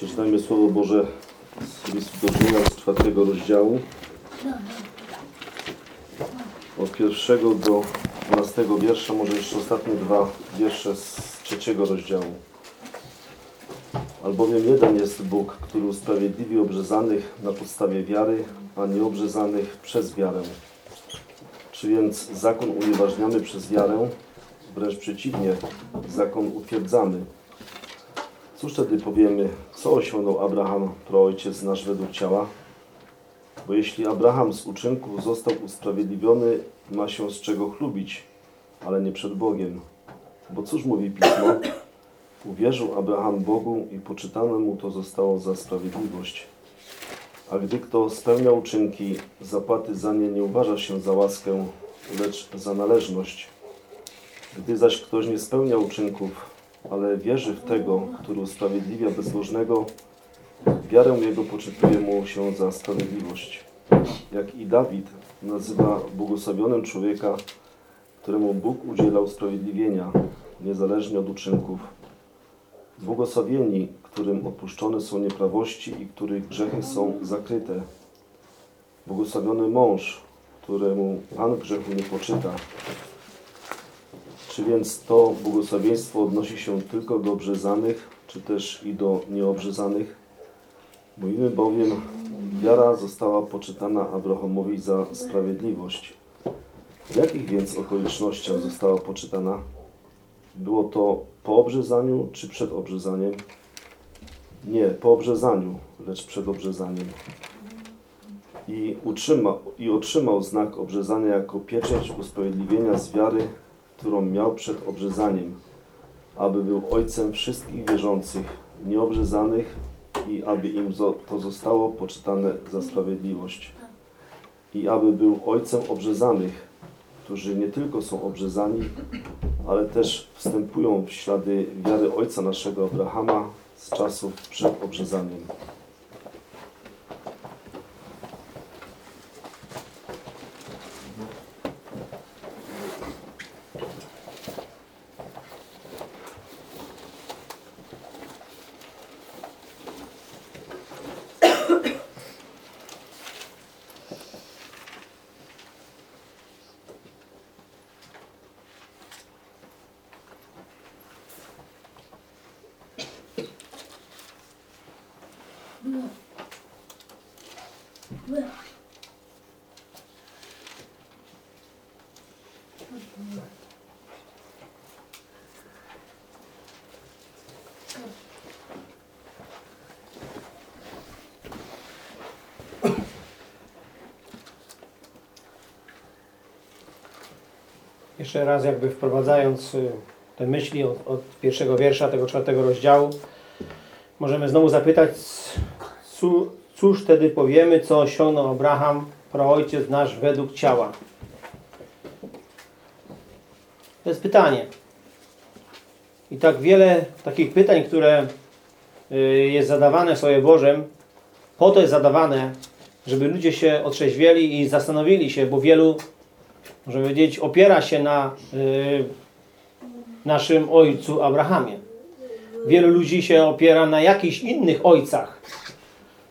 Przeczytajmy Słowo Boże z listu do Rzymian z czwartego rozdziału. Od pierwszego do dwunastego wiersza, może jeszcze ostatnie dwa wiersze z trzeciego rozdziału. Albowiem jeden jest Bóg, który usprawiedliwi obrzezanych na podstawie wiary, a nieobrzezanych przez wiarę. Czy więc zakon unieważniamy przez wiarę? Wręcz przeciwnie, zakon utwierdzamy. Cóż wtedy powiemy, co osiągnął Abraham, praojciec nasz według ciała? Bo jeśli Abraham z uczynków został usprawiedliwiony, ma się z czego chlubić, ale nie przed Bogiem. Bo cóż mówi Pismo? Uwierzył Abraham Bogu i poczytane mu to zostało za sprawiedliwość. A gdy kto spełnia uczynki, zapłaty za nie nie uważa się za łaskę, lecz za należność. Gdy zaś ktoś nie spełnia uczynków, ale wierzy w tego, który usprawiedliwia bezbożnego, wiarę jego poczytuje mu się za sprawiedliwość. Jak i Dawid nazywa błogosławionym człowieka, któremu Bóg udzielał usprawiedliwienia, niezależnie od uczynków. Błogosławieni, którym odpuszczone są nieprawości i których grzechy są zakryte. Błogosławiony mąż, któremu Pan grzechu nie poczyta. Czy więc to błogosławieństwo odnosi się tylko do obrzezanych, czy też i do nieobrzezanych? Mówimy bowiem, wiara została poczytana Abrahamowi za sprawiedliwość. W jakich więc okolicznościach została poczytana? Było to po obrzezaniu czy przed obrzezaniem? Nie, po obrzezaniu, lecz przed obrzezaniem. I, utrzyma, I otrzymał znak obrzezania jako pieczęć usprawiedliwienia z wiary, którą miał przed obrzezaniem, aby był ojcem wszystkich wierzących, nieobrzezanych i aby im to zostało poczytane za sprawiedliwość. I aby był ojcem obrzezanych, którzy nie tylko są obrzezani, ale też wstępują w ślady wiary ojca naszego Abrahama z czasów przed obrzezaniem. Jeszcze raz jakby wprowadzając y, te myśli od, od pierwszego wiersza tego czwartego rozdziału, możemy znowu zapytać, cóż wtedy powiemy, co osiągnął Abraham, praojciec nasz według ciała? To jest pytanie. I tak wiele takich pytań, które y, jest zadawane w Słowie Bożym, po to jest zadawane, żeby ludzie się otrzeźwieli i zastanowili się, bo wielu możemy powiedzieć, opiera się na y, naszym ojcu Abrahamie. Wielu ludzi się opiera na jakichś innych ojcach,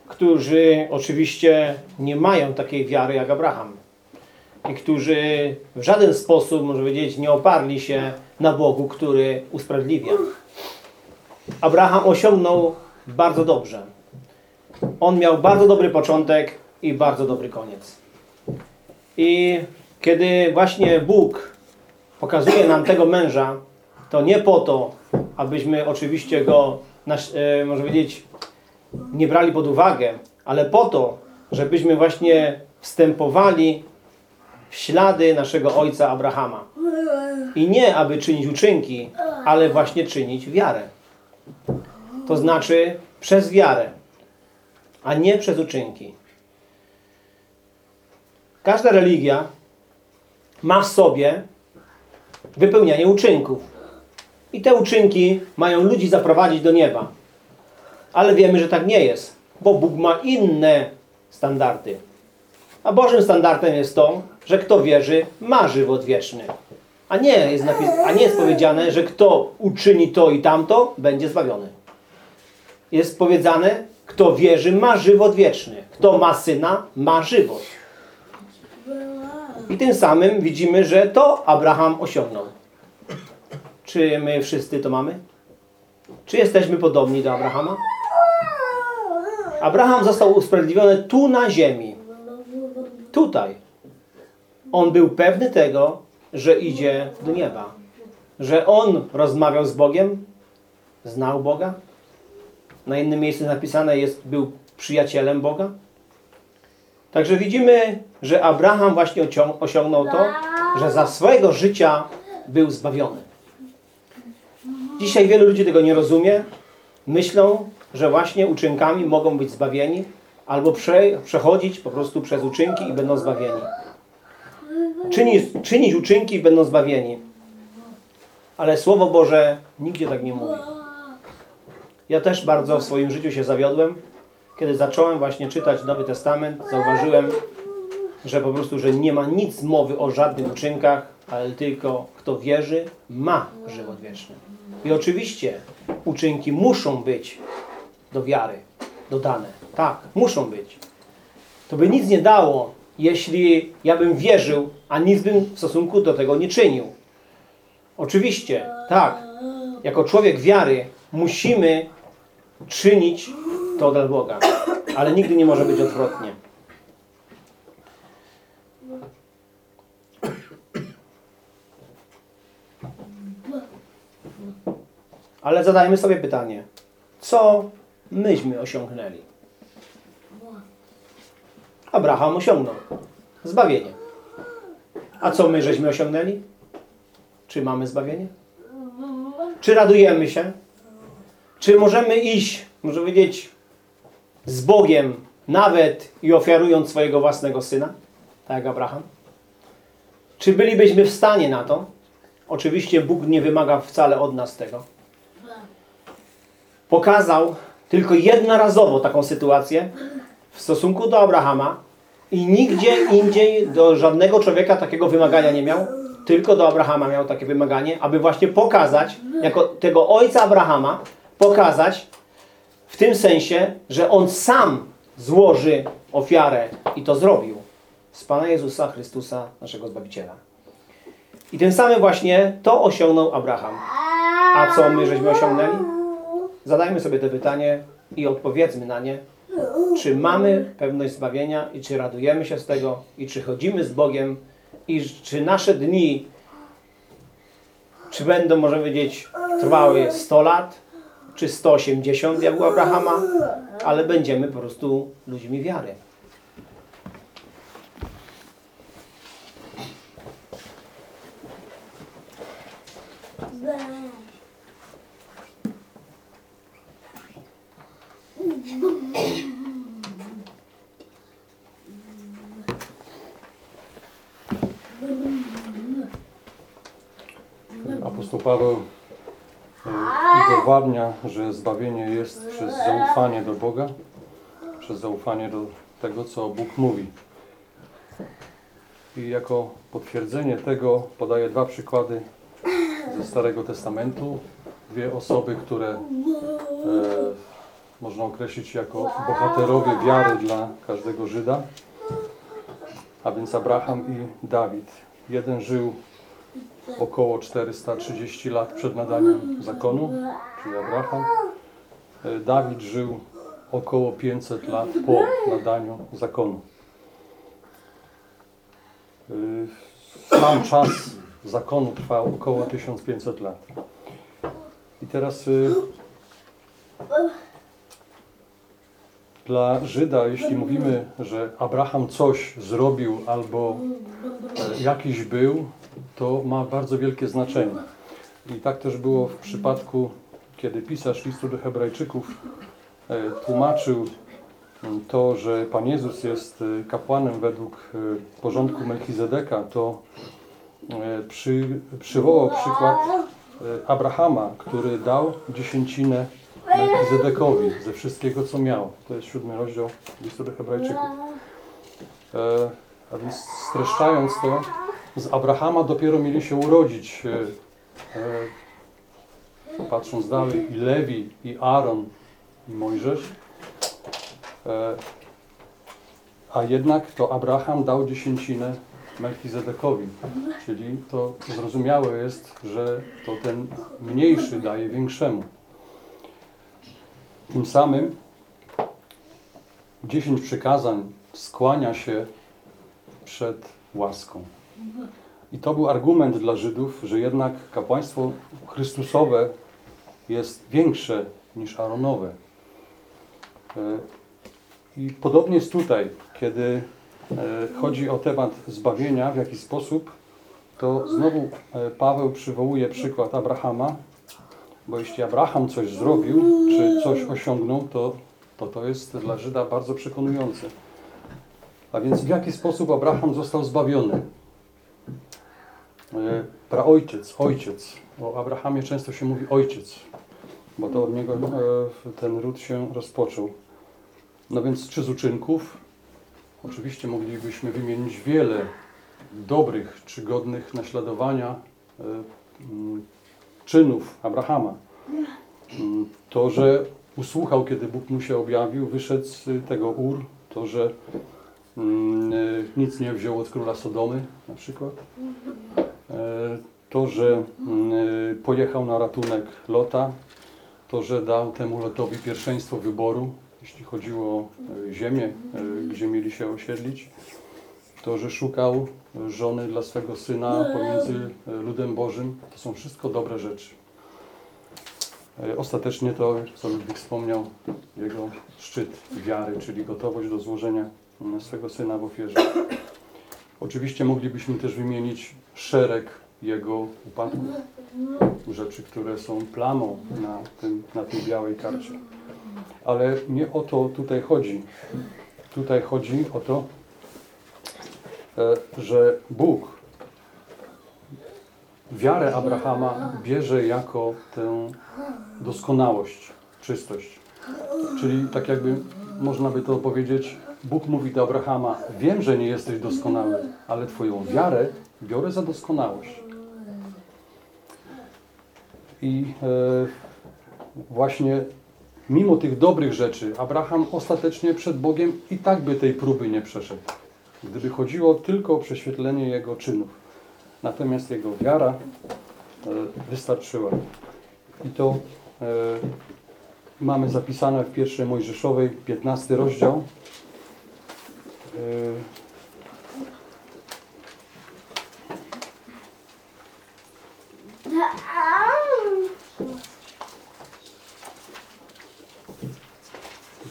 którzy oczywiście nie mają takiej wiary jak Abraham. I którzy w żaden sposób, można powiedzieć, nie oparli się na Bogu, który usprawiedliwia. Abraham osiągnął bardzo dobrze. On miał bardzo dobry początek i bardzo dobry koniec. I kiedy właśnie Bóg pokazuje nam tego męża, to nie po to, abyśmy oczywiście go, e, może powiedzieć, nie brali pod uwagę, ale po to, żebyśmy właśnie wstępowali w ślady naszego ojca Abrahama. I nie aby czynić uczynki, ale właśnie czynić wiarę. To znaczy przez wiarę, a nie przez uczynki. Każda religia ma w sobie wypełnianie uczynków. I te uczynki mają ludzi zaprowadzić do nieba. Ale wiemy, że tak nie jest, bo Bóg ma inne standardy. A Bożym standardem jest to, że kto wierzy, ma żywot wieczny. A nie jest, a nie jest powiedziane, że kto uczyni to i tamto, będzie zbawiony. jest powiedziane, kto wierzy, ma żywot wieczny. Kto ma syna, ma żywot. I tym samym widzimy, że to Abraham osiągnął. Czy my wszyscy to mamy? Czy jesteśmy podobni do Abrahama? Abraham został usprawiedliwiony tu na ziemi. Tutaj. On był pewny tego, że idzie do nieba. Że on rozmawiał z Bogiem, znał Boga. Na innym miejscu napisane jest, był przyjacielem Boga. Także widzimy, że Abraham właśnie osią- osiągnął to, że za swojego życia był zbawiony. Dzisiaj wielu ludzi tego nie rozumie. Myślą, że właśnie uczynkami mogą być zbawieni albo prze, przechodzić po prostu przez uczynki i będą zbawieni. Czynić, czynić uczynki i będą zbawieni. Ale Słowo Boże nigdzie tak nie mówi. Ja też bardzo w swoim życiu się zawiodłem. Kiedy zacząłem właśnie czytać Nowy Testament, zauważyłem, że po prostu, że nie ma nic mowy o żadnych uczynkach, ale tylko kto wierzy, ma żywot wieczny. I oczywiście uczynki muszą być do wiary dodane. Tak, muszą być. To by nic nie dało, jeśli ja bym wierzył, a nic bym w stosunku do tego nie czynił. Oczywiście, tak, jako człowiek wiary musimy czynić to dla Boga, ale nigdy nie może być odwrotnie. Ale zadajmy sobie pytanie, co myśmy osiągnęli? Abraham osiągnął zbawienie. A co my żeśmy osiągnęli? Czy mamy zbawienie? Czy radujemy się? Czy możemy iść, może powiedzieć, z Bogiem, nawet i ofiarując swojego własnego syna, tak jak Abraham? Czy bylibyśmy w stanie na to? Oczywiście Bóg nie wymaga wcale od nas tego. Pokazał tylko jednorazowo taką sytuację w stosunku do Abrahama i nigdzie indziej do żadnego człowieka takiego wymagania nie miał, tylko do Abrahama miał takie wymaganie, aby właśnie pokazać, jako tego ojca Abrahama, pokazać w tym sensie, że on sam złoży ofiarę i to zrobił z Pana Jezusa Chrystusa, naszego Zbawiciela. I tym samym właśnie to osiągnął Abraham. A co my żeśmy osiągnęli? Zadajmy sobie to pytanie i odpowiedzmy na nie. Czy mamy pewność zbawienia i czy radujemy się z tego i czy chodzimy z Bogiem i czy nasze dni czy będą, może powiedzieć, trwały 100 lat, czy 180 jak u Abrahama, ale będziemy po prostu ludźmi wiary. Apostoł Paweł udowadnia, że zbawienie jest przez zaufanie do Boga, przez zaufanie do tego, co Bóg mówi. I jako potwierdzenie tego podaje dwa przykłady ze Starego Testamentu. Dwie osoby, które e, można określić jako bohaterowie wiary dla każdego Żyda, a więc Abraham i Dawid. Jeden żył około 430 lat przed nadaniem zakonu, czyli Abraham. E, Dawid żył około 500 lat po nadaniu zakonu. E, Sam czas zakonu trwał około 1500 lat. I teraz e, dla Żyda, jeśli mówimy, że Abraham coś zrobił albo jakiś był, to ma bardzo wielkie znaczenie. I tak też było w przypadku, kiedy pisarz listu do Hebrajczyków e, tłumaczył to, że Pan Jezus jest e, kapłanem według e, porządku Melchizedeka, to przy, przywołał przykład Abrahama, który dał dziesięcinę Melchizedekowi ze wszystkiego, co miał. To jest siódmy rozdział listu do Hebrajczyków. A więc streszczając to, z Abrahama dopiero mieli się urodzić, e, e, patrząc dalej, i Lewi, i Aaron, i Mojżesz. E, a jednak to Abraham dał dziesięcinę Melchizedekowi. Czyli to zrozumiałe jest, że to ten mniejszy daje większemu. Tym samym dziesięć przykazań skłania się przed łaską. I to był argument dla Żydów, że jednak kapłaństwo Chrystusowe jest większe niż Aaronowe. E, I podobnie jest tutaj, kiedy e, chodzi o temat zbawienia, w jaki sposób, to znowu e, Paweł przywołuje przykład Abrahama, bo jeśli Abraham coś zrobił, czy coś osiągnął, to to, to jest dla Żyda bardzo przekonujące. A więc w jaki sposób Abraham został zbawiony? E, Praojciec, ojciec. O Abrahamie często się mówi ojciec, bo to od niego e, ten ród się rozpoczął. No więc czy z uczynków? Oczywiście moglibyśmy wymienić wiele dobrych czy godnych naśladowania e, mm, czynów Abrahama. Mm, To, że usłuchał, kiedy Bóg mu się objawił, wyszedł z tego Ur, to, że mm, nic nie wziął od króla Sodomy na przykład. E, To, że mm, e, pojechał na ratunek Lota, to, że dał temu Lotowi pierwszeństwo wyboru, jeśli chodziło o e, ziemię, gdzie mieli się osiedlić. To, że szukał żony dla swego syna pomiędzy e, ludem Bożym, to są wszystko dobre rzeczy. Ostatecznie to, co Ludwik wspomniał, jego szczyt wiary, czyli gotowość do złożenia mm, swego syna w ofierze. Oczywiście moglibyśmy też wymienić szereg jego upadków, rzeczy, które są plamą na, tym, na tej białej karcie. Ale nie o to tutaj chodzi. Tutaj chodzi o to, e, że Bóg wiarę Abrahama bierze jako tę doskonałość, czystość. Czyli tak jakby można by to powiedzieć, Bóg mówi do Abrahama, wiem, że nie jesteś doskonały, ale Twoją wiarę biorę za doskonałość. I e, właśnie mimo tych dobrych rzeczy, Abraham ostatecznie przed Bogiem i tak by tej próby nie przeszedł. Gdyby chodziło tylko o prześwietlenie jego czynów. Natomiast jego wiara e, wystarczyła. I to e, mamy zapisane w pierwszej Mojżeszowej, 15 rozdział. E,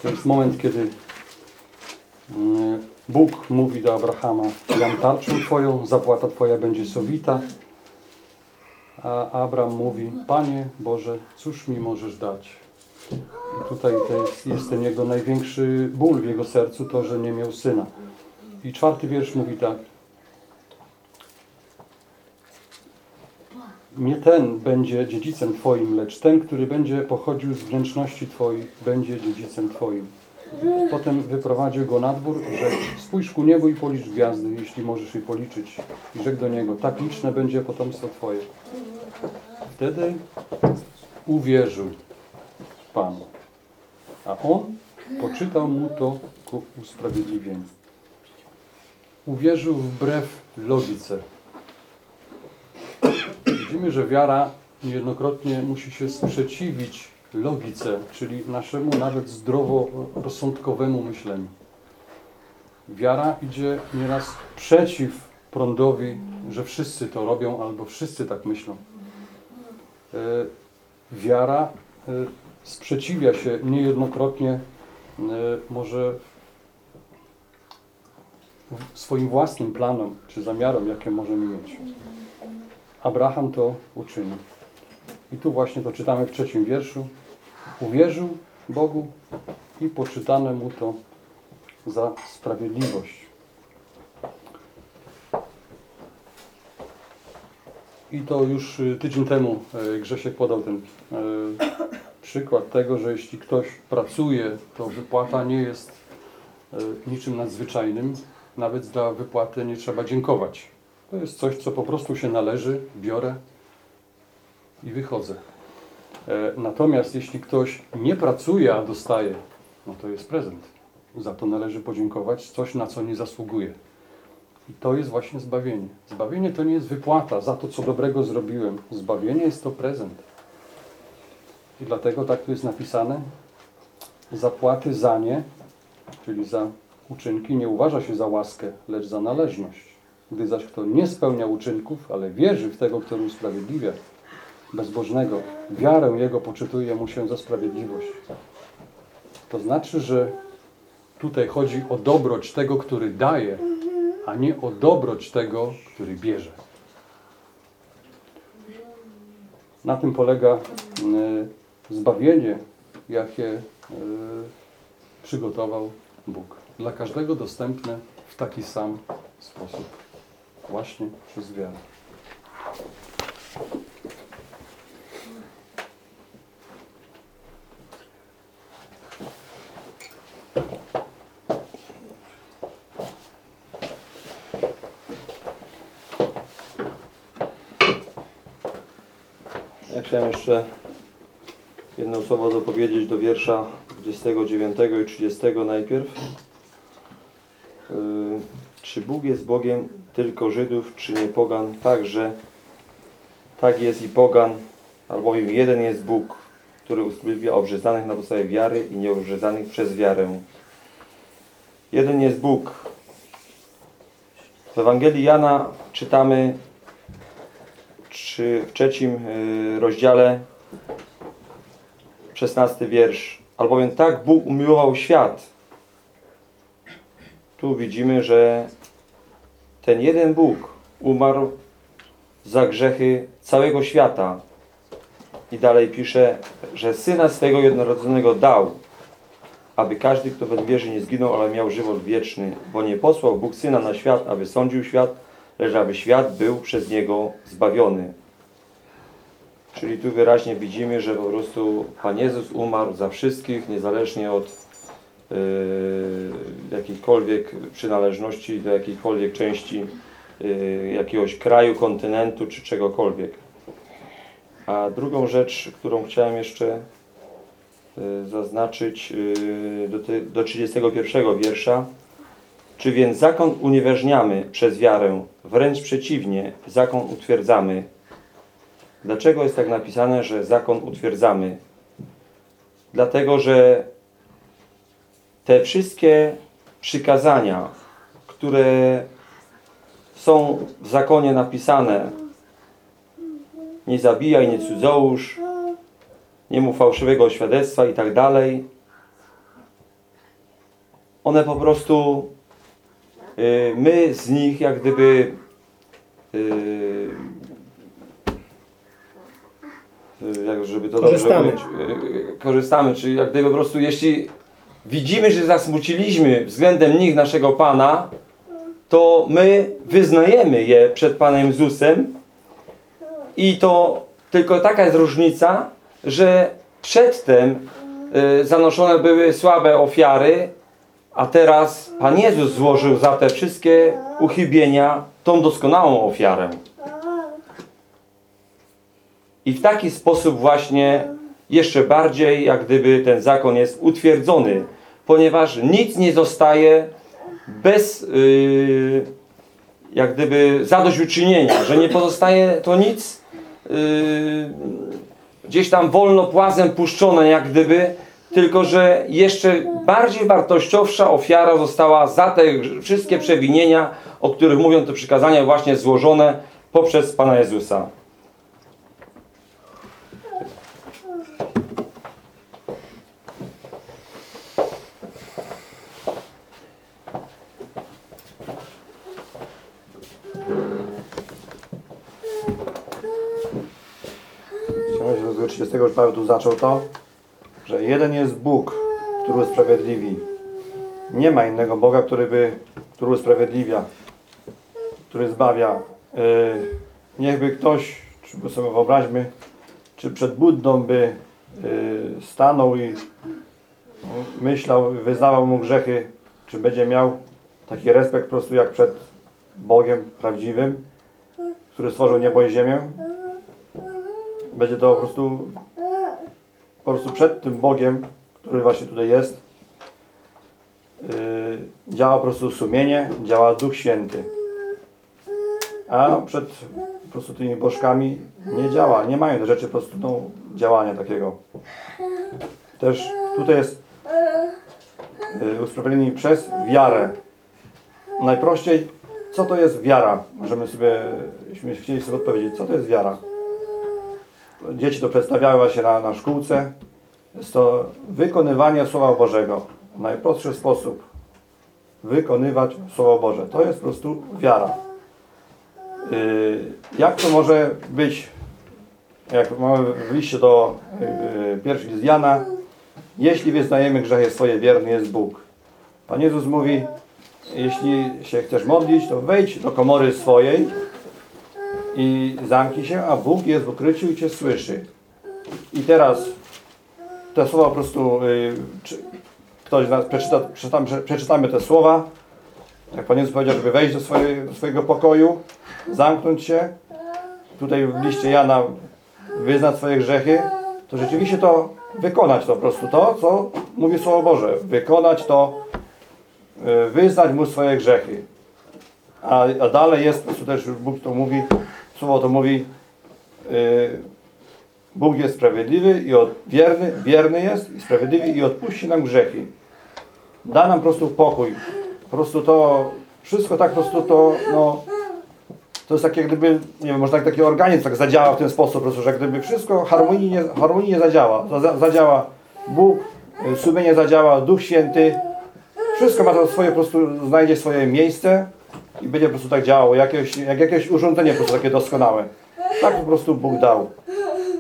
To jest moment, kiedy mm, Bóg mówi do Abrahama, dam tarczę Twoją, zapłata Twoja będzie sowita. A Abram mówi, Panie Boże, cóż mi możesz dać? I tutaj jest, jest ten jego największy ból w jego sercu, to, że nie miał syna. I czwarty wiersz mówi tak. Nie ten będzie dziedzicem Twoim, lecz ten, który będzie pochodził z wnętrzności Twoich, będzie dziedzicem Twoim. Potem wyprowadził go na dwór, rzekł, spójrz ku niebu i policz gwiazdy, jeśli możesz je policzyć. I rzekł do niego, tak liczne będzie potomstwo Twoje. Wtedy uwierzył Panu. A on poczytał mu to ku usprawiedliwieniu. Uwierzył wbrew logice. Widzimy, że wiara niejednokrotnie musi się sprzeciwić logice, czyli naszemu nawet zdroworozsądkowemu myśleniu. Wiara idzie nieraz przeciw prądowi, że wszyscy to robią albo wszyscy tak myślą. E, Wiara e, sprzeciwia się niejednokrotnie e, może swoim własnym planom czy zamiarom, jakie możemy mieć. Abraham to uczynił. I tu właśnie to czytamy w trzecim wierszu. Uwierzył Bogu i poczytane mu to za sprawiedliwość. I to już y, tydzień temu e, Grzesiek podał ten e, przykład tego, że jeśli ktoś pracuje, to wypłata nie jest e, niczym nadzwyczajnym. Nawet za wypłatę nie trzeba dziękować. To jest coś, co po prostu się należy, biorę i wychodzę. E, Natomiast jeśli ktoś nie pracuje, a dostaje, no to jest prezent. Za to należy podziękować, coś na co nie zasługuje. I to jest właśnie zbawienie. Zbawienie to nie jest wypłata za to, co dobrego zrobiłem. Zbawienie jest to prezent. I dlatego tak tu jest napisane, zapłaty za nie, czyli za uczynki, nie uważa się za łaskę, lecz za należność. Gdy zaś kto nie spełnia uczynków, ale wierzy w tego, który usprawiedliwia, bezbożnego, wiarę Jego poczytuje mu się za sprawiedliwość. To znaczy, że tutaj chodzi o dobroć tego, który daje, a nie o dobroć tego, który bierze. Na tym polega e, zbawienie, jakie e, przygotował Bóg. Dla każdego dostępne w taki sam sposób. Właśnie przez wiarę. Chciałem jeszcze jedno słowo dopowiedzieć do wiersza 29 i 30 najpierw. Yy, Czy Bóg jest Bogiem tylko Żydów, czy nie pogan? Także tak jest i pogan, albowiem jeden jest Bóg, który usprawiedliwia obrzezanych na podstawie wiary i nieobrzezanych przez wiarę. Jeden jest Bóg. W Ewangelii Jana czytamy czy w trzecim y, rozdziale, szesnasty wiersz. Albowiem tak Bóg umiłował świat. Tu widzimy, że ten jeden Bóg umarł za grzechy całego świata. I dalej pisze, że Syna swego jednorodzonego dał, aby każdy, kto we wierzy nie zginął, ale miał żywot wieczny. Bo nie posłał Bóg Syna na świat, aby sądził świat, lecz aby świat był przez Niego zbawiony. Czyli tu wyraźnie widzimy, że po prostu Pan Jezus umarł za wszystkich, niezależnie od yy, jakiejkolwiek przynależności do jakiejkolwiek części yy, jakiegoś kraju, kontynentu czy czegokolwiek. A drugą rzecz, którą chciałem jeszcze yy, zaznaczyć yy, do, do 31 wiersza, czy więc zakon uniewinniamy przez wiarę? Wręcz przeciwnie, zakon utwierdzamy. Dlaczego jest tak napisane, że zakon utwierdzamy? Dlatego, że te wszystkie przykazania, które są w zakonie napisane, nie zabijaj, nie cudzołóż, nie mów fałszywego świadectwa i tak dalej, one po prostu y, my z nich jak gdyby y, jak żeby to Korzystamy. dobrze powiedzieć, y, korzystamy, czyli jak gdyby po prostu jeśli widzimy, że zasmuciliśmy względem nich naszego Pana, to my wyznajemy je przed Panem Jezusem i to tylko taka jest różnica, że przedtem y, zanoszone były słabe ofiary, a teraz Pan Jezus złożył za te wszystkie uchybienia tą doskonałą ofiarę. I w taki sposób właśnie jeszcze bardziej jak gdyby ten zakon jest utwierdzony, ponieważ nic nie zostaje bez yy, jak gdyby zadośćuczynienia, że nie pozostaje to nic yy, gdzieś tam wolno płazem puszczone jak gdyby, tylko że jeszcze bardziej wartościowsza ofiara została za te wszystkie przewinienia, o których mówią te przykazania właśnie złożone poprzez Pana Jezusa. 34 tu zaczął to, że jeden jest Bóg, który usprawiedliwi. Nie ma innego Boga, który by, który usprawiedliwia, który zbawia. Yy, niechby ktoś, czy sobie wyobraźmy, czy przed Buddą by yy, stanął i myślał, wyznawał mu grzechy, czy będzie miał taki respekt po prostu jak przed Bogiem prawdziwym, który stworzył niebo i ziemię. Będzie to po prostu po prostu przed tym Bogiem, który właśnie tutaj jest, yy, działa po prostu sumienie, działa Duch Święty. A przed po prostu tymi bożkami nie działa, nie mają te rzeczy po prostu no, działania takiego. Też tutaj jest yy, usprawiedliwieni przez wiarę. Najprościej, co to jest wiara? Możemy sobie, chcieli sobie odpowiedzieć, co to jest wiara? Dzieci to przedstawiały właśnie na, na szkółce. Jest to wykonywanie Słowa Bożego. W najprostszy sposób. Wykonywać Słowo Boże. To jest po prostu wiara. Yy, jak to może być, jak mamy w liście do yy, pierwszy list Jana, jeśli wyznajemy grzechy swoje, wierny jest Bóg. Pan Jezus mówi, jeśli się chcesz modlić, to wejdź do komory swojej i zamknij się, a Bóg jest w ukryciu i Cię słyszy. I teraz te słowa po prostu, y, czy, ktoś z nas przeczyta, przeczytamy, przeczytamy te słowa, jak Pan Jezus powiedział, żeby wejść do, swoje, do swojego pokoju, zamknąć się, tutaj w liście Jana wyznać swoje grzechy, to rzeczywiście to wykonać to po prostu to, co mówi Słowo Boże. Wykonać to, y, wyznać Mu swoje grzechy. A, a dalej jest, po prostu też Bóg to mówi, Słowo to mówi, y, Bóg jest sprawiedliwy i od, wierny, wierny jest i sprawiedliwy i odpuści nam grzechy. Da nam po prostu pokój. Po prostu to, wszystko tak po prostu to, no, to jest tak jak gdyby, nie wiem, może tak taki organizm tak zadziała w ten sposób po prostu, że gdyby wszystko harmonijnie, harmonijnie zadziała. Zadziała Bóg, y, sumienie zadziała, Duch Święty. Wszystko ma to swoje, po prostu znajdzie swoje miejsce i będzie po prostu tak działało. Jakieś, jak jakieś urządzenie po prostu takie doskonałe. Tak po prostu Bóg dał.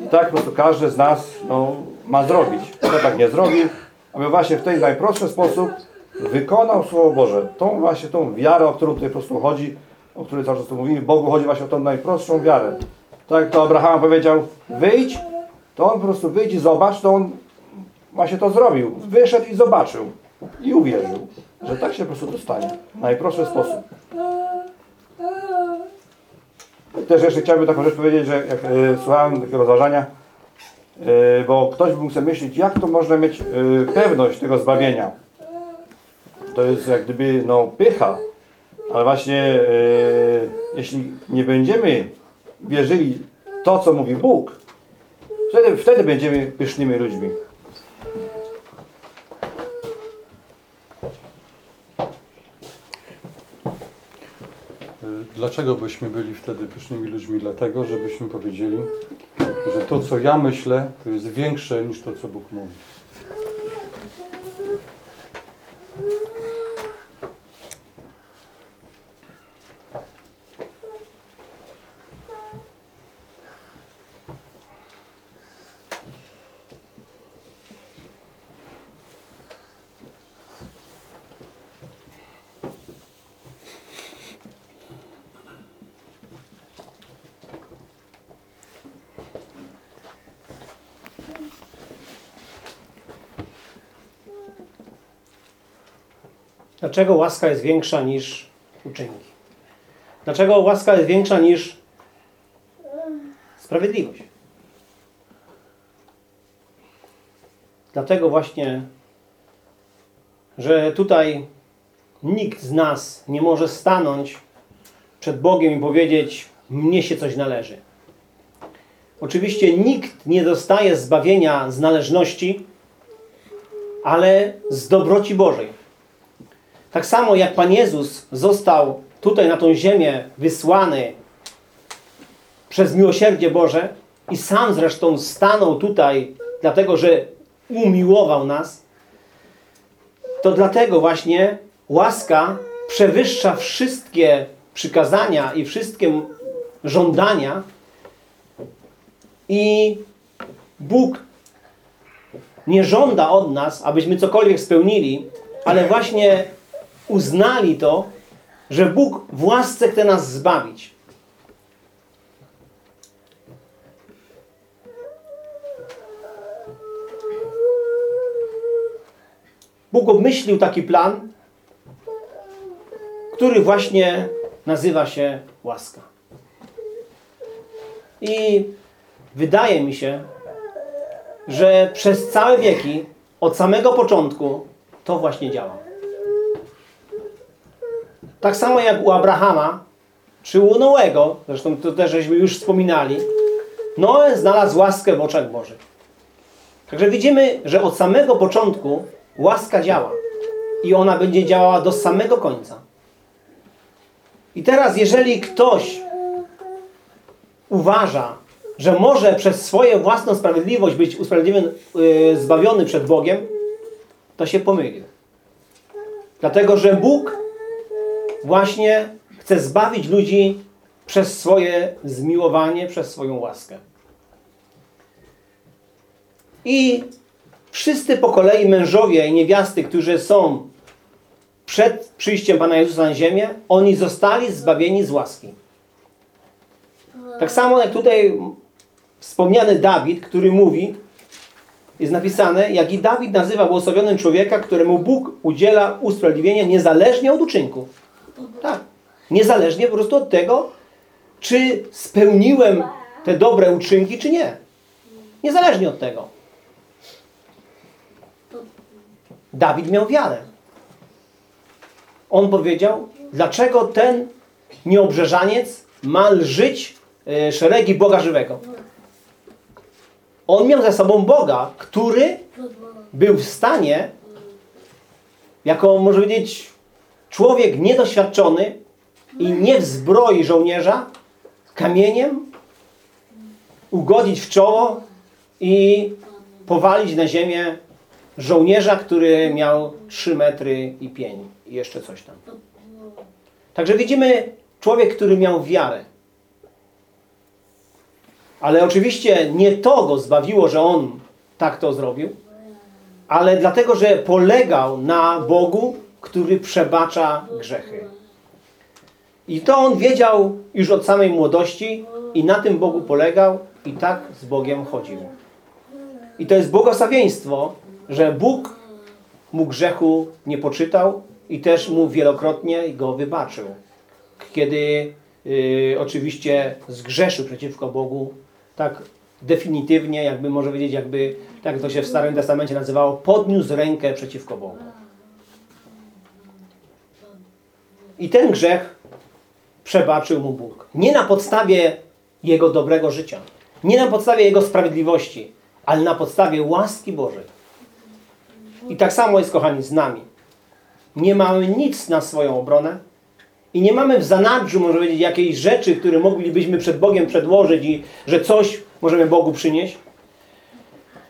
I tak po prostu każdy z nas no, ma zrobić. Kto tak nie zrobił, aby właśnie w ten najprostszy sposób wykonał Słowo Boże. Tą właśnie tą wiarę, o którą tutaj po prostu chodzi, o której cały czas tu mówimy, Bogu chodzi właśnie o tą najprostszą wiarę. Tak jak to Abraham powiedział, wyjdź, to on po prostu wyjdź i zobacz, to on właśnie to zrobił. Wyszedł i zobaczył. I uwierzył, że tak się po prostu dostanie. Najprostszy sposób. Też jeszcze chciałbym taką rzecz powiedzieć, że jak e, słuchałem takiego rozważania, e, bo ktoś mógł sobie myśleć, jak to można mieć e, pewność tego zbawienia. To jest jak gdyby no, pycha, ale właśnie jeśli nie będziemy wierzyli to, co mówi Bóg, wtedy, wtedy będziemy pysznymi ludźmi. Dlaczego byśmy byli wtedy pysznymi ludźmi? Dlatego, żebyśmy powiedzieli, że to, co ja myślę, to jest większe niż to, co Bóg mówi. Dlaczego łaska jest większa niż uczynki? Dlaczego łaska jest większa niż sprawiedliwość? Dlatego właśnie, że tutaj nikt z nas nie może stanąć przed Bogiem i powiedzieć: Mnie się coś należy. Oczywiście nikt nie dostaje zbawienia z należności, ale z dobroci Bożej. Tak samo jak Pan Jezus został tutaj na tą ziemię wysłany przez miłosierdzie Boże i sam zresztą stanął tutaj, dlatego że umiłował nas, to dlatego właśnie łaska przewyższa wszystkie przykazania i wszystkie żądania i Bóg nie żąda od nas, abyśmy cokolwiek spełnili, ale właśnie uznali to, że Bóg w łasce chce nas zbawić. Bóg obmyślił taki plan, który właśnie nazywa się łaska. I wydaje mi się, że przez całe wieki, od samego początku, to właśnie działa. Tak samo jak u Abrahama, czy u Noego, zresztą to też żeśmy już wspominali, Noe znalazł łaskę w oczach Bożych. Także widzimy, że od samego początku łaska działa. I ona będzie działała do samego końca. I teraz, jeżeli ktoś uważa, że może przez swoją własną sprawiedliwość być usprawiedliwiony, yy, zbawiony przed Bogiem, to się pomylił. Dlatego, że Bóg właśnie chce zbawić ludzi przez swoje zmiłowanie, przez swoją łaskę. I wszyscy po kolei mężowie i niewiasty, którzy są przed przyjściem Pana Jezusa na ziemię, oni zostali zbawieni z łaski. Tak samo jak tutaj wspomniany Dawid, który mówi, jest napisane, jak i Dawid nazywa błogosławionym człowieka, któremu Bóg udziela usprawiedliwienia niezależnie od uczynków. Tak. Niezależnie po prostu od tego, czy spełniłem te dobre uczynki, czy nie. Niezależnie od tego. Dawid miał wiarę. On powiedział, dlaczego ten nieobrzeżaniec ma lżyć e, szeregi Boga żywego. On miał za sobą Boga, który był w stanie, jako może powiedzieć człowiek niedoświadczony i nie w zbroi żołnierza, kamieniem ugodzić w czoło i powalić na ziemię żołnierza, który miał 3 metry i pień i jeszcze coś tam. Także widzimy człowiek, który miał wiarę. Ale oczywiście nie to go zbawiło, że on tak to zrobił, ale dlatego, że polegał na Bogu, który przebacza grzechy. I to on wiedział już od samej młodości i na tym Bogu polegał i tak z Bogiem chodził. I to jest błogosławieństwo, że Bóg mu grzechu nie poczytał i też mu wielokrotnie go wybaczył. Kiedy y, oczywiście zgrzeszył przeciwko Bogu, tak definitywnie, jakby może powiedzieć, jakby, tak to się w Starym Testamencie nazywało, podniósł rękę przeciwko Bogu. I ten grzech przebaczył mu Bóg. Nie na podstawie jego dobrego życia, nie na podstawie jego sprawiedliwości, ale na podstawie łaski Bożej. I tak samo jest, kochani, z nami. Nie mamy nic na swoją obronę i nie mamy w zanadrzu, może powiedzieć, jakiejś rzeczy, które moglibyśmy przed Bogiem przedłożyć i że coś możemy Bogu przynieść.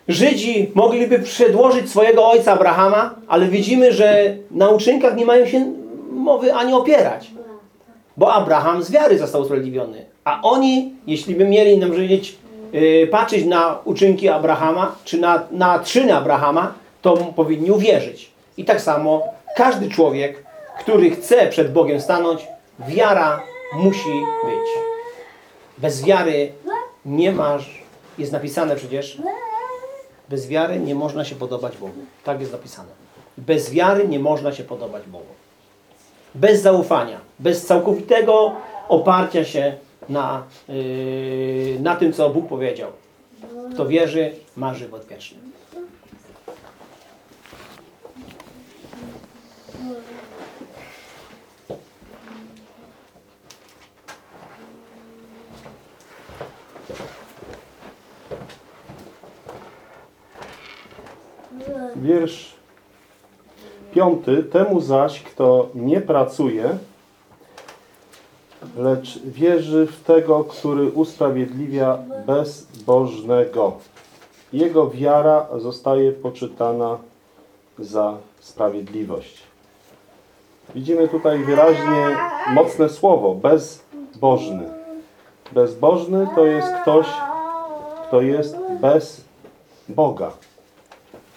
Żydzi mogliby przedłożyć swojego ojca Abrahama, ale widzimy, że na uczynkach nie mają się mowy ani opierać. Bo Abraham z wiary został usprawiedliwiony. A oni, jeśli by mieli nam powiedzieć, yy, patrzeć na uczynki Abrahama, czy na, na czyny Abrahama, to powinni uwierzyć. I tak samo każdy człowiek, który chce przed Bogiem stanąć, wiara musi być. Bez wiary nie masz, jest napisane przecież, bez wiary nie można się podobać Bogu. Tak jest napisane. Bez wiary nie można się podobać Bogu. Bez zaufania, bez całkowitego oparcia się na, yy, na tym, co Bóg powiedział. Kto wierzy, ma żywot wieczny. Wiersz piąty. Temu zaś, kto nie pracuje, lecz wierzy w tego, który usprawiedliwia bezbożnego. Jego wiara zostaje poczytana za sprawiedliwość. Widzimy tutaj wyraźnie mocne słowo bezbożny. Bezbożny to jest ktoś, kto jest bez Boga.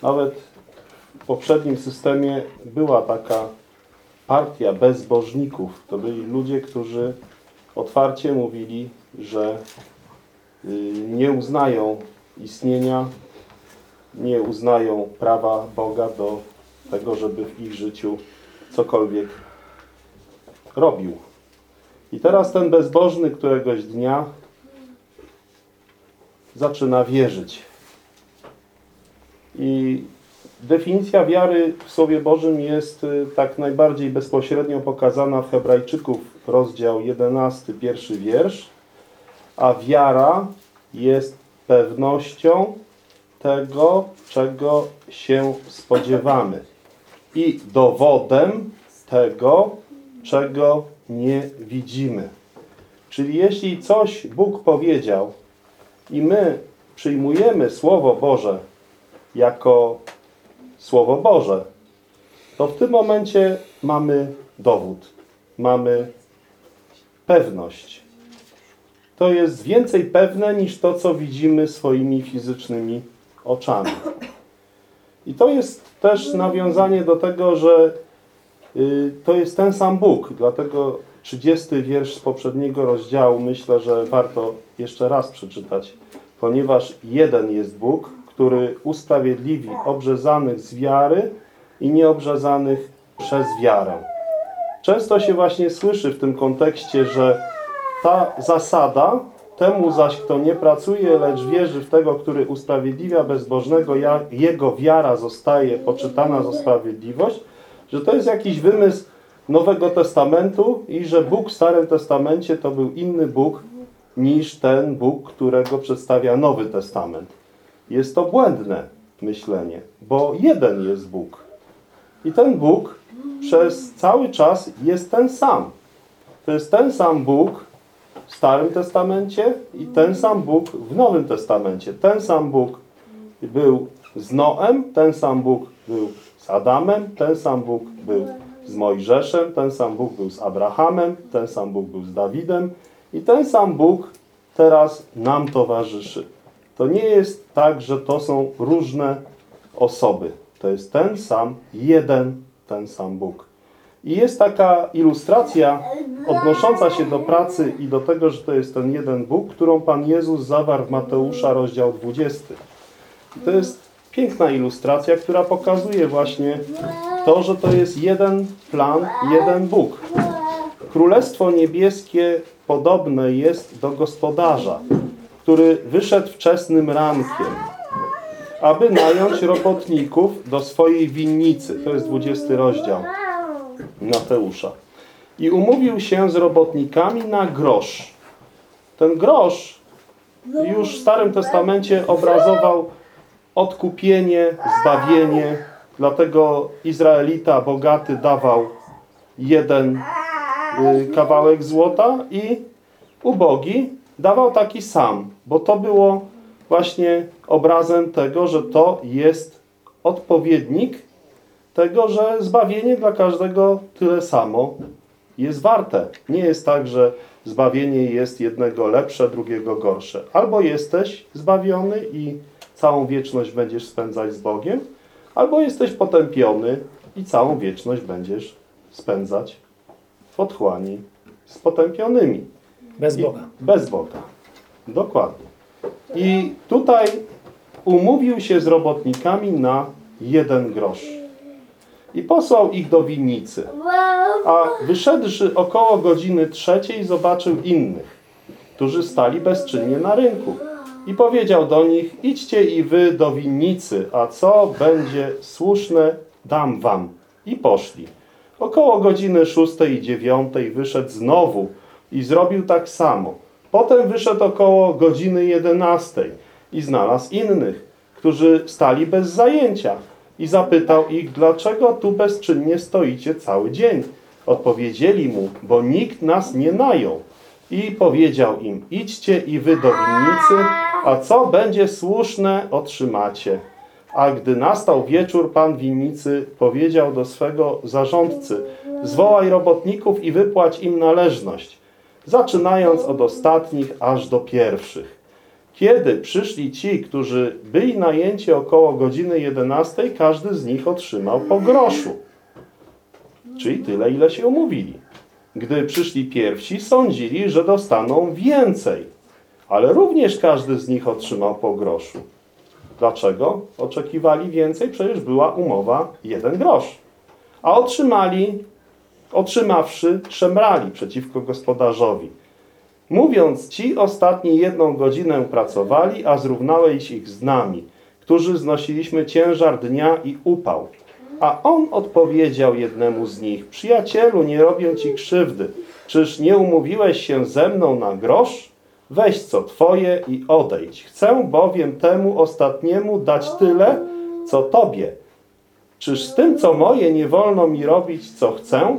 Nawet poprzednim systemie była taka partia bezbożników. To byli ludzie, którzy otwarcie mówili, że y, nie uznają istnienia, nie uznają prawa Boga do tego, żeby w ich życiu cokolwiek robił. I teraz ten bezbożny któregoś dnia zaczyna wierzyć. I definicja wiary w Słowie Bożym jest y, tak najbardziej bezpośrednio pokazana w Hebrajczyków, rozdział 11, pierwszy wiersz. A wiara jest pewnością tego, czego się spodziewamy. I dowodem tego, czego nie widzimy. Czyli jeśli coś Bóg powiedział i my przyjmujemy Słowo Boże jako Słowo Boże, to w tym momencie mamy dowód, mamy pewność. To jest więcej pewne niż to, co widzimy swoimi fizycznymi oczami. I to jest też nawiązanie do tego, że y, to jest ten sam Bóg. Dlatego 30 wiersz z poprzedniego rozdziału myślę, że warto jeszcze raz przeczytać. Ponieważ jeden jest Bóg, który usprawiedliwi obrzezanych z wiary i nieobrzezanych przez wiarę. Często się właśnie słyszy w tym kontekście, że ta zasada, temu zaś, kto nie pracuje, lecz wierzy w tego, który usprawiedliwia bezbożnego, jego wiara zostaje poczytana za sprawiedliwość, że to jest jakiś wymysł Nowego Testamentu i że Bóg w Starym Testamencie to był inny Bóg niż ten Bóg, którego przedstawia Nowy Testament. Jest to błędne myślenie, bo jeden jest Bóg. I ten Bóg przez cały czas jest ten sam. To jest ten sam Bóg w Starym Testamencie i ten sam Bóg w Nowym Testamencie. Ten sam Bóg był z Noem, ten sam Bóg był z Adamem, ten sam Bóg był z Mojżeszem, ten sam Bóg był z Abrahamem, ten sam Bóg był z Dawidem i ten sam Bóg teraz nam towarzyszy. To nie jest tak, że to są różne osoby. To jest ten sam, jeden, ten sam Bóg. I jest taka ilustracja odnosząca się do pracy i do tego, że to jest ten jeden Bóg, którą Pan Jezus zawarł w Mateusza, rozdział 20. I to jest piękna ilustracja, która pokazuje właśnie to, że to jest jeden plan, jeden Bóg. Królestwo niebieskie podobne jest do gospodarza, który wyszedł wczesnym rankiem, aby nająć robotników do swojej winnicy. To jest 20 rozdział Mateusza. I umówił się z robotnikami na grosz. Ten grosz już w Starym Testamencie obrazował odkupienie, zbawienie. Dlatego Izraelita bogaty dawał jeden y, kawałek złota i ubogi dawał taki sam, bo to było właśnie obrazem tego, że to jest odpowiednik tego, że zbawienie dla każdego tyle samo jest warte. Nie jest tak, że zbawienie jest jednego lepsze, drugiego gorsze. Albo jesteś zbawiony i całą wieczność będziesz spędzać z Bogiem, albo jesteś potępiony i całą wieczność będziesz spędzać w otchłani z potępionymi. Bez I- Boga. Bez Boga. Dokładnie. I tutaj umówił się z robotnikami na jeden grosz. I posłał ich do winnicy. A wyszedłszy około godziny trzeciej zobaczył innych, którzy stali bezczynnie na rynku. I powiedział do nich, idźcie i wy do winnicy, a co będzie słuszne, dam wam. I poszli. Około godziny szóstej i dziewiątej wyszedł znowu i zrobił tak samo. Potem wyszedł około godziny jedenastej i znalazł innych, którzy stali bez zajęcia. I zapytał ich, dlaczego tu bezczynnie stoicie cały dzień? Odpowiedzieli mu, bo nikt nas nie najął. I powiedział im, idźcie i wy do winnicy, a co będzie słuszne, otrzymacie. A gdy nastał wieczór, pan winnicy powiedział do swego zarządcy, zwołaj robotników i wypłać im należność, zaczynając od ostatnich aż do pierwszych. Kiedy przyszli ci, którzy byli najęci około godziny 11, każdy z nich otrzymał po groszu. Czyli tyle, ile się umówili. Gdy przyszli pierwsi, sądzili, że dostaną więcej, ale również każdy z nich otrzymał po groszu. Dlaczego oczekiwali więcej? Przecież była umowa jeden grosz. A otrzymali, otrzymawszy, szemrali przeciwko gospodarzowi. Mówiąc, ci ostatni jedną godzinę pracowali, a zrównałeś ich z nami. którzy znosiliśmy ciężar dnia i upał. A on odpowiedział jednemu z nich, przyjacielu, nie robię ci krzywdy. Czyż nie umówiłeś się ze mną na grosz? Weź co twoje i odejdź. Chcę bowiem temu ostatniemu dać tyle, co tobie. Czyż z tym, co moje, nie wolno mi robić, co chcę?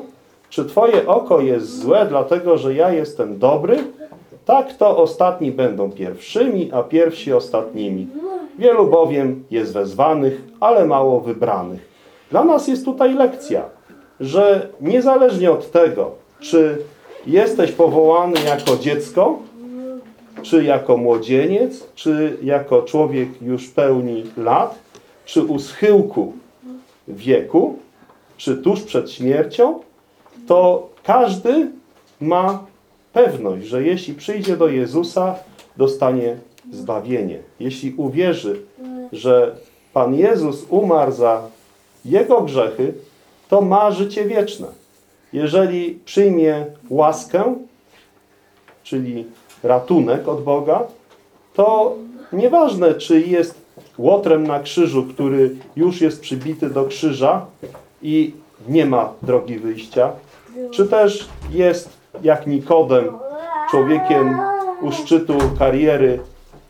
Czy twoje oko jest złe, dlatego że ja jestem dobry? Tak to ostatni będą pierwszymi, a pierwsi ostatnimi. Wielu bowiem jest wezwanych, ale mało wybranych. Dla nas jest tutaj lekcja, że niezależnie od tego, czy jesteś powołany jako dziecko, czy jako młodzieniec, czy jako człowiek już pełni lat, czy u schyłku wieku, czy tuż przed śmiercią, to każdy ma pewność, że jeśli przyjdzie do Jezusa, dostanie zbawienie. Jeśli uwierzy, że Pan Jezus umarł za jego grzechy, to ma życie wieczne. Jeżeli przyjmie łaskę, czyli ratunek od Boga, to nieważne, czy jest łotrem na krzyżu, który już jest przybity do krzyża i nie ma drogi wyjścia, czy też jest jak Nikodem, człowiekiem u szczytu kariery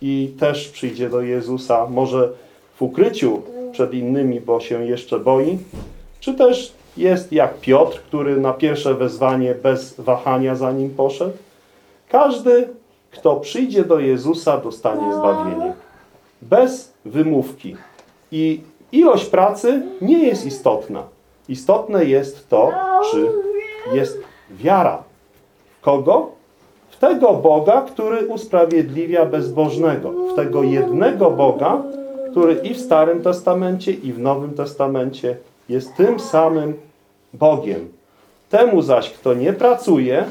i też przyjdzie do Jezusa, może w ukryciu przed innymi, bo się jeszcze boi, czy też jest jak Piotr, który na pierwsze wezwanie bez wahania za nim poszedł. Każdy, kto przyjdzie do Jezusa, dostanie zbawienie. Bez wymówki. I ilość pracy nie jest istotna. Istotne jest to, czy jest wiara. Kogo? W tego Boga, który usprawiedliwia bezbożnego. W tego jednego Boga, który i w Starym Testamencie, i w Nowym Testamencie jest tym samym Bogiem. Temu zaś, kto nie pracuje,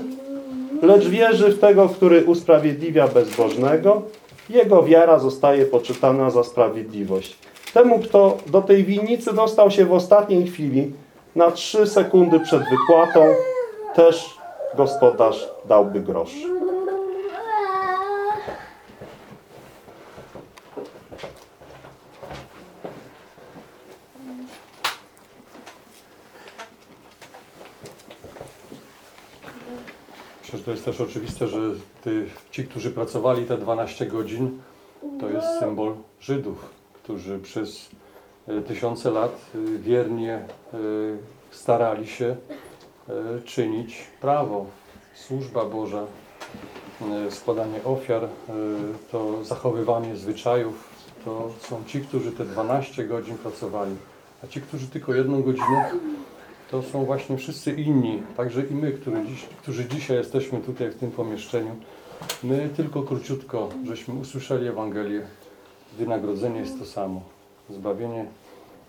lecz wierzy w tego, który usprawiedliwia bezbożnego, jego wiara zostaje poczytana za sprawiedliwość. Temu, kto do tej winnicy dostał się w ostatniej chwili, na trzy sekundy przed wypłatą, też gospodarz dałby grosz. Przecież to jest też oczywiste, że ty, ci, którzy pracowali te 12 godzin, to jest symbol Żydów, którzy przez tysiące lat e, wiernie e, starali się e, czynić prawo. Służba Boża, e, składanie ofiar, e, to zachowywanie zwyczajów, to są ci, którzy te 12 godzin pracowali. A ci, którzy tylko jedną godzinę, to są właśnie wszyscy inni, także i my, którzy, dziś, którzy dzisiaj jesteśmy tutaj w tym pomieszczeniu. My tylko króciutko, żeśmy usłyszeli Ewangelię. Wynagrodzenie jest to samo. Zbawienie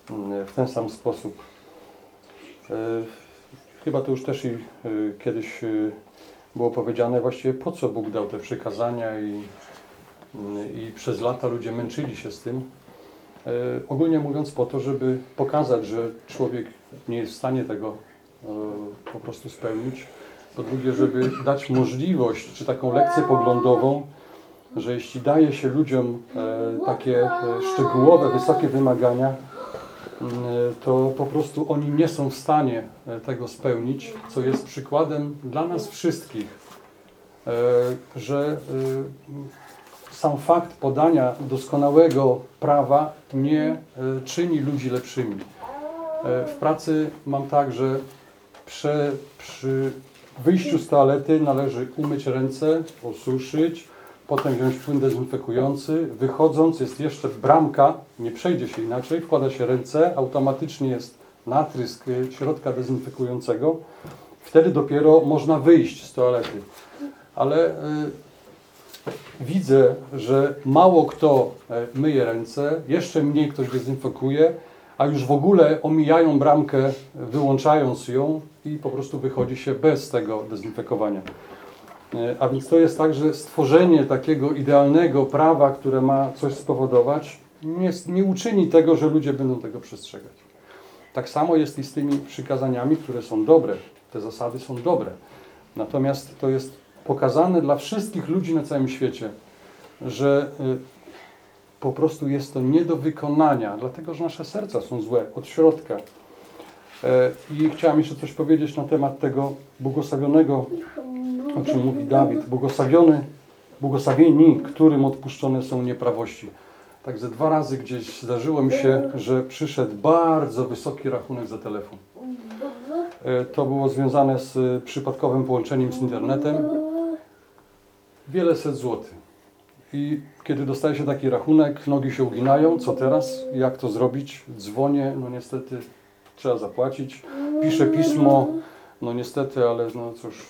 mm, w ten sam sposób. E, Chyba to już też i e, kiedyś e, było powiedziane właściwie po co Bóg dał te przykazania i, mm, i przez lata ludzie męczyli się z tym. Ogólnie mówiąc po to, żeby pokazać, że człowiek nie jest w stanie tego po prostu spełnić. Po drugie, żeby dać możliwość, czy taką lekcję poglądową, że jeśli daje się ludziom e, takie e, szczegółowe, wysokie wymagania, m, to po prostu oni nie są w stanie e, tego spełnić, co jest przykładem dla nas wszystkich, e, że e, sam fakt podania doskonałego prawa nie e, czyni ludzi lepszymi. E, W pracy mam tak, że przy wyjściu z toalety należy umyć ręce, osuszyć, potem wziąć płyn dezynfekujący. Wychodząc jest jeszcze bramka, nie przejdzie się inaczej, wkłada się ręce, automatycznie jest natrysk e, środka dezynfekującego. Wtedy dopiero można wyjść z toalety. Ale e, widzę, że mało kto e, myje ręce, jeszcze mniej ktoś dezynfekuje, a już w ogóle omijają bramkę, wyłączając ją i po prostu wychodzi się bez tego dezynfekowania. E, A więc to jest tak, że stworzenie takiego idealnego prawa, które ma coś spowodować, nie, nie uczyni tego, że ludzie będą tego przestrzegać. Tak samo jest i z tymi przykazaniami, które są dobre. Te zasady są dobre. Natomiast to jest pokazane dla wszystkich ludzi na całym świecie, że y, po prostu jest to nie do wykonania, dlatego że nasze serca są złe od środka. E, I chciałem jeszcze coś powiedzieć na temat tego błogosławionego, o czym mówi Dawid. Błogosławiony, błogosławieni, którym odpuszczone są nieprawości. Także dwa razy gdzieś zdarzyło mi się, że przyszedł bardzo wysoki rachunek za telefon. E, To było związane z e, przypadkowym połączeniem z internetem. Wiele set złotych. I kiedy dostaje się taki rachunek, nogi się uginają. Co teraz? Jak to zrobić? Dzwonię, no niestety trzeba zapłacić. Piszę pismo, no niestety, ale no cóż,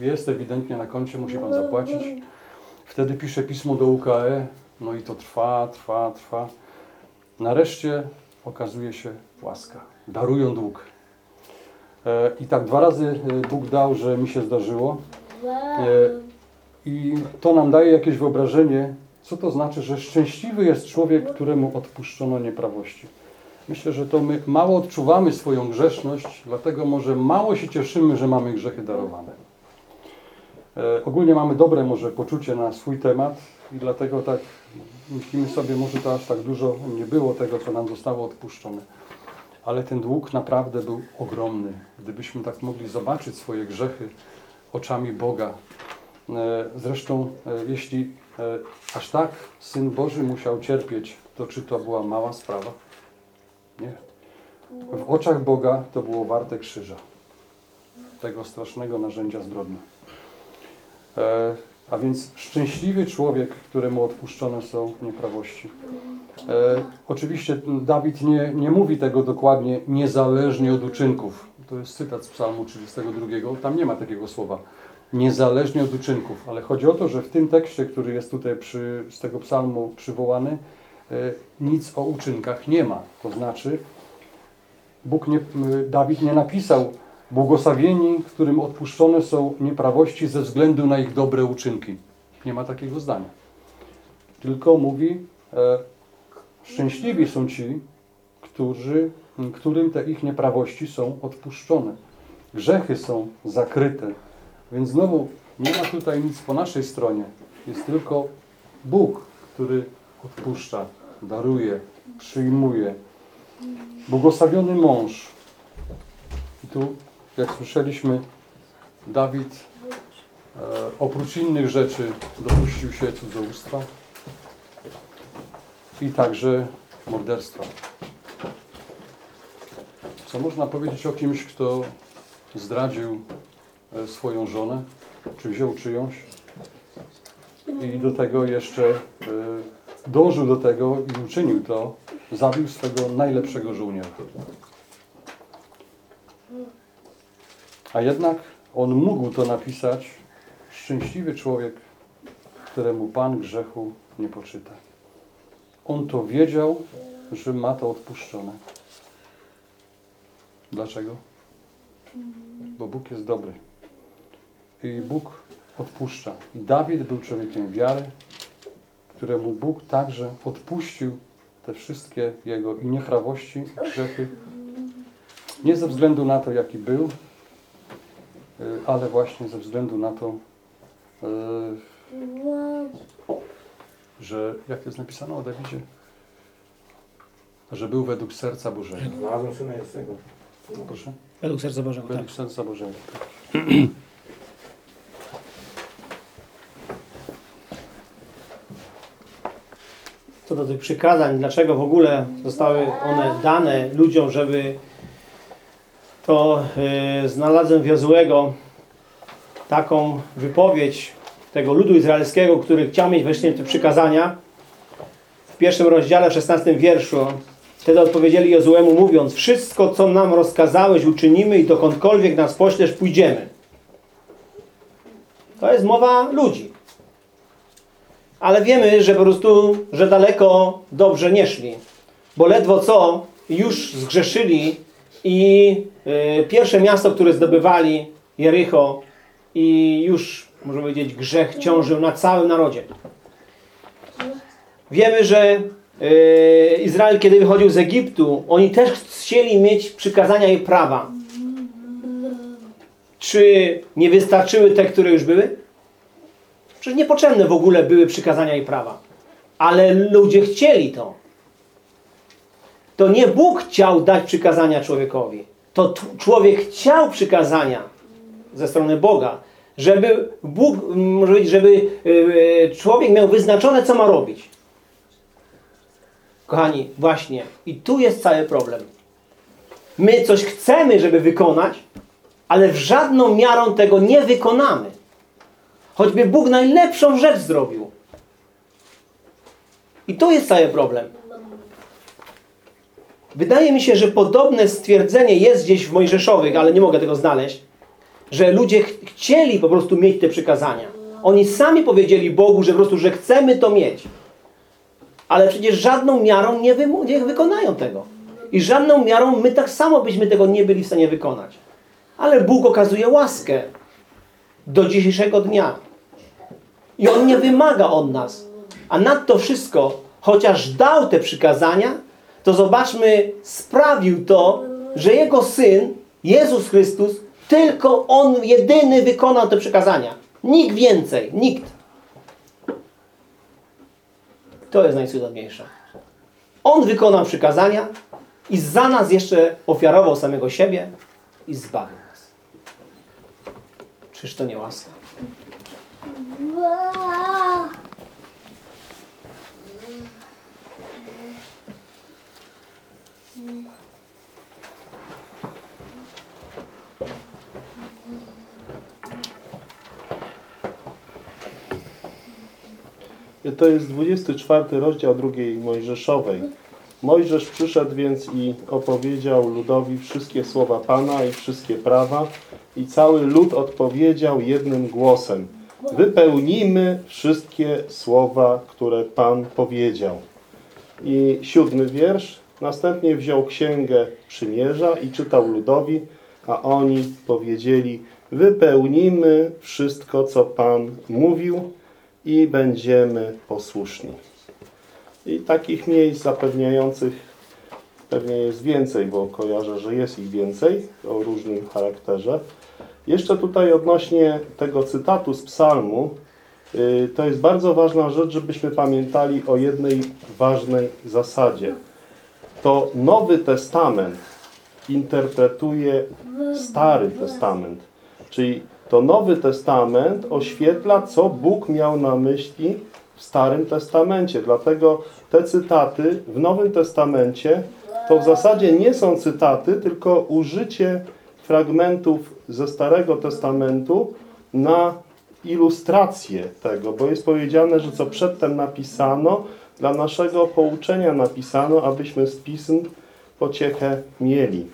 jest ewidentnie na koncie, musi Pan zapłacić. Wtedy piszę pismo do UKE, no i to trwa, trwa, trwa. Nareszcie okazuje się łaska. Darują dług. E, I tak dwa razy e, Bóg dał, że mi się zdarzyło. E, I to nam daje jakieś wyobrażenie, co to znaczy, że szczęśliwy jest człowiek, któremu odpuszczono nieprawości. Myślę, że to my mało odczuwamy swoją grzeszność, dlatego może mało się cieszymy, że mamy grzechy darowane. E, ogólnie mamy dobre może poczucie na swój temat i dlatego tak myślimy sobie, może to aż tak dużo nie było tego, co nam zostało odpuszczone. Ale ten dług naprawdę był ogromny. Gdybyśmy tak mogli zobaczyć swoje grzechy oczami Boga. E, Zresztą, e, jeśli aż tak Syn Boży musiał cierpieć, to czy to była mała sprawa? Nie. W oczach Boga to było warte krzyża. Tego strasznego narzędzia zbrodni. E, a więc szczęśliwy człowiek, któremu odpuszczone są nieprawości. E, oczywiście Dawid nie, nie mówi tego dokładnie niezależnie od uczynków. To jest cytat z Psalmu 32. Tam nie ma takiego słowa. Niezależnie od uczynków. Ale chodzi o to, że w tym tekście, który jest tutaj przy, z tego psalmu przywołany, e, nic o uczynkach nie ma. To znaczy, Bóg nie, Dawid nie napisał błogosławieni, którym odpuszczone są nieprawości ze względu na ich dobre uczynki. Nie ma takiego zdania. Tylko mówi, e, szczęśliwi są ci, którzy, którym te ich nieprawości są odpuszczone. Grzechy są zakryte. Więc znowu nie ma tutaj nic po naszej stronie. Jest tylko Bóg, który odpuszcza, daruje, przyjmuje. Błogosławiony mąż. I tu, jak słyszeliśmy, Dawid e, oprócz innych rzeczy dopuścił się cudzołóstwa i także morderstwa. Co można powiedzieć o kimś, kto zdradził e, swoją żonę, czy wziął czyjąś i do tego jeszcze e, dążył do tego i uczynił to, zabił swego najlepszego żołnierza. A jednak on mógł to napisać, szczęśliwy człowiek, któremu Pan grzechu nie poczyta. On to wiedział, że ma to odpuszczone. Dlaczego? Bo Bóg jest dobry. I Bóg odpuszcza. I Dawid był człowiekiem wiary, któremu Bóg także odpuścił te wszystkie jego nieprawości, grzechy. Nie ze względu na to, jaki był, ale właśnie ze względu na to, y, że, jak to jest napisane o Dawidzie? Że był według serca Bożego. Znalazłem syna Jesego. Proszę? Według serca Bożego. Tak. Według serca Bożego. co do tych przykazań, dlaczego w ogóle zostały one dane ludziom, żeby to yy, znalazłem w Jozłego taką wypowiedź tego ludu izraelskiego, który chciał mieć właśnie te przykazania. W pierwszym rozdziale, w 16 wierszu wtedy odpowiedzieli Jozłemu mówiąc wszystko, co nam rozkazałeś uczynimy i dokądkolwiek nas poślesz, pójdziemy. To jest mowa ludzi. Ale wiemy, że po prostu, że daleko dobrze nie szli. Bo ledwo co już zgrzeszyli i y, pierwsze miasto, które zdobywali, Jericho, i już, można powiedzieć, grzech ciążył na całym narodzie. Wiemy, że y, Izrael, kiedy wychodził z Egiptu, oni też chcieli mieć przykazania i prawa. Czy nie wystarczyły te, które już były? Przecież niepotrzebne w ogóle były przykazania i prawa. ale ludzie chcieli to. To nie Bóg chciał dać przykazania człowiekowi. To człowiek chciał przykazania ze strony Boga, żeby Bóg, może powiedzieć, żeby yy, człowiek miał wyznaczone, co ma robić. Kochani, właśnie. I tu jest cały problem. My coś chcemy, żeby wykonać, ale w żadną miarą tego nie wykonamy. Choćby Bóg najlepszą rzecz zrobił. I to jest cały problem. Wydaje mi się, że podobne stwierdzenie jest gdzieś w Mojżeszowych, ale nie mogę tego znaleźć, że ludzie ch chcieli po prostu mieć te przykazania. Oni sami powiedzieli Bogu, że po prostu, że chcemy to mieć. Ale przecież żadną miarą nie, nie wykonają tego. I żadną miarą my tak samo byśmy tego nie byli w stanie wykonać. Ale Bóg okazuje łaskę do dzisiejszego dnia. I On nie wymaga od nas. A nadto wszystko, chociaż dał te przykazania, to zobaczmy, sprawił to, że Jego Syn, Jezus Chrystus, tylko On jedyny wykonał te przykazania. Nikt więcej, nikt. To jest najcudowniejsze. On wykonał przykazania i za nas jeszcze ofiarował samego siebie i zbawił nas. Czyż to nie łaska? To jest 24 rozdział drugiej Mojżeszowej. Mojżesz przyszedł więc i opowiedział ludowi wszystkie słowa Pana i wszystkie prawa i cały lud odpowiedział jednym głosem. Wypełnijmy wszystkie słowa, które Pan powiedział. I siódmy wiersz. Następnie wziął księgę przymierza i czytał ludowi, a oni powiedzieli, wypełnimy wszystko, co Pan mówił i będziemy posłuszni. I takich miejsc zapewniających pewnie jest więcej, bo kojarzę, że jest ich więcej o różnym charakterze. Jeszcze tutaj odnośnie tego cytatu z psalmu, yy, to jest bardzo ważna rzecz, żebyśmy pamiętali o jednej ważnej zasadzie. To Nowy Testament interpretuje Stary Testament. Czyli to Nowy Testament oświetla, co Bóg miał na myśli w Starym Testamencie. Dlatego te cytaty w Nowym Testamencie to w zasadzie nie są cytaty, tylko użycie fragmentów ze Starego Testamentu na ilustrację tego, bo jest powiedziane, że co przedtem napisano, dla naszego pouczenia napisano, abyśmy z pism pociechę mieli.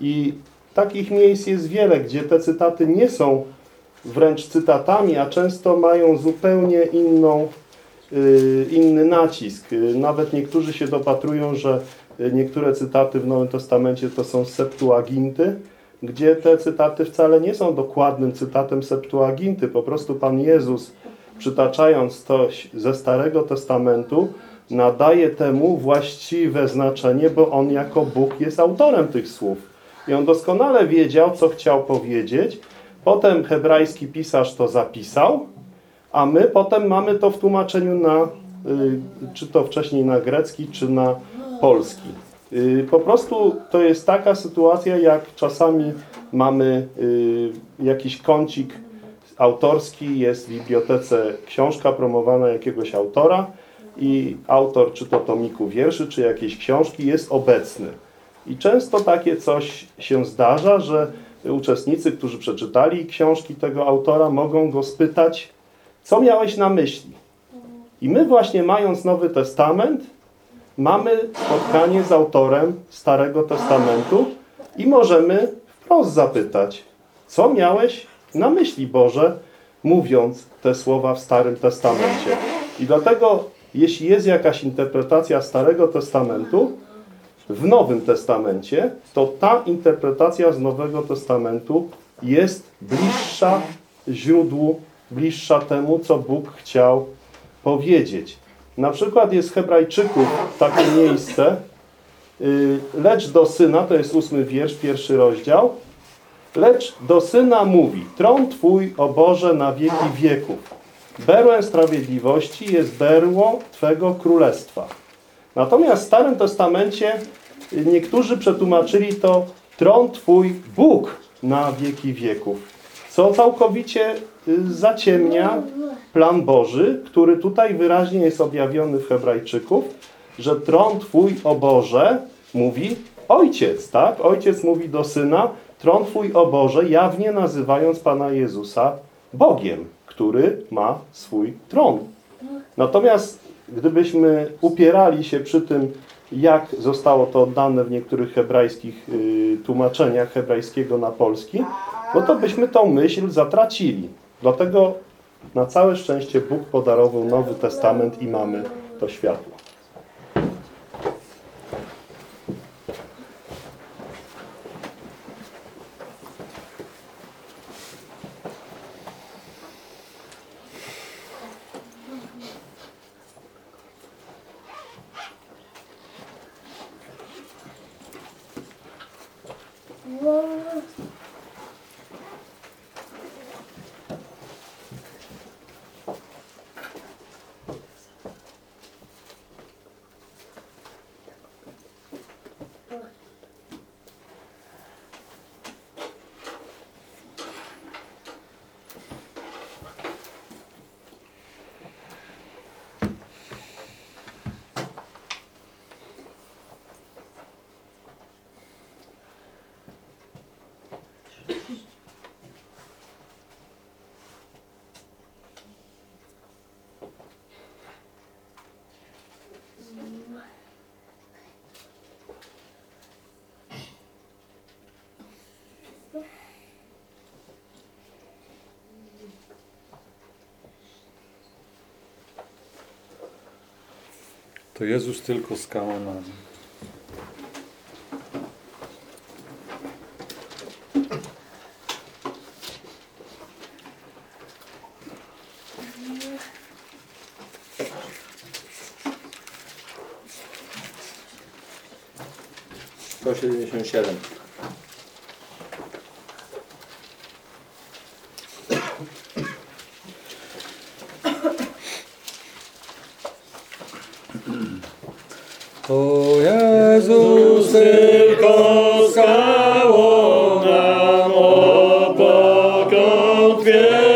I takich miejsc jest wiele, gdzie te cytaty nie są wręcz cytatami, a często mają zupełnie inną, y, inny nacisk. Nawet niektórzy się dopatrują, że niektóre cytaty w Nowym Testamencie to są Septuaginty, gdzie te cytaty wcale nie są dokładnym cytatem Septuaginty. Po prostu Pan Jezus, przytaczając to ze Starego Testamentu, nadaje temu właściwe znaczenie, bo On jako Bóg jest autorem tych słów. I On doskonale wiedział, co chciał powiedzieć. Potem hebrajski pisarz to zapisał, a my potem mamy to w tłumaczeniu na, y, czy to wcześniej na grecki, czy na polski. Y, Po prostu to jest taka sytuacja, jak czasami mamy y, jakiś kącik autorski, jest w bibliotece książka promowana jakiegoś autora i autor czy to tomiku wierszy, czy jakiejś książki jest obecny. I często takie coś się zdarza, że uczestnicy, którzy przeczytali książki tego autora, mogą go spytać, co miałeś na myśli? I my właśnie mając Nowy Testament, mamy spotkanie z autorem Starego Testamentu i możemy wprost zapytać, co miałeś na myśli Boże, mówiąc te słowa w Starym Testamencie. I dlatego, jeśli jest jakaś interpretacja Starego Testamentu, w Nowym Testamencie, to ta interpretacja z Nowego Testamentu jest bliższa źródłu, bliższa temu, co Bóg chciał powiedzieć. Na przykład jest Hebrajczyków takie miejsce, y, lecz do syna, to jest ósmy wiersz, pierwszy rozdział, lecz do syna mówi, tron Twój, o Boże, na wieki wieków. Berłem sprawiedliwości jest berło Twego królestwa. Natomiast w Starym Testamencie niektórzy przetłumaczyli to tron Twój Bóg na wieki wieków, co całkowicie y, zaciemnia plan Boży, który tutaj wyraźnie jest objawiony w Hebrajczyków, że tron Twój, o Boże, mówi Ojciec, tak? Ojciec mówi do Syna, tron Twój, o Boże, jawnie nazywając Pana Jezusa Bogiem, który ma swój tron. Natomiast gdybyśmy upierali się przy tym, jak zostało to oddane w niektórych hebrajskich y, tłumaczeniach hebrajskiego na polski, no to byśmy tą myśl zatracili. Dlatego na całe szczęście Bóg podarował Nowy Testament i mamy to światło. To Jezus tylko skała na mnie. To 77. To Jezus tylko skało nam opokąd twierdzą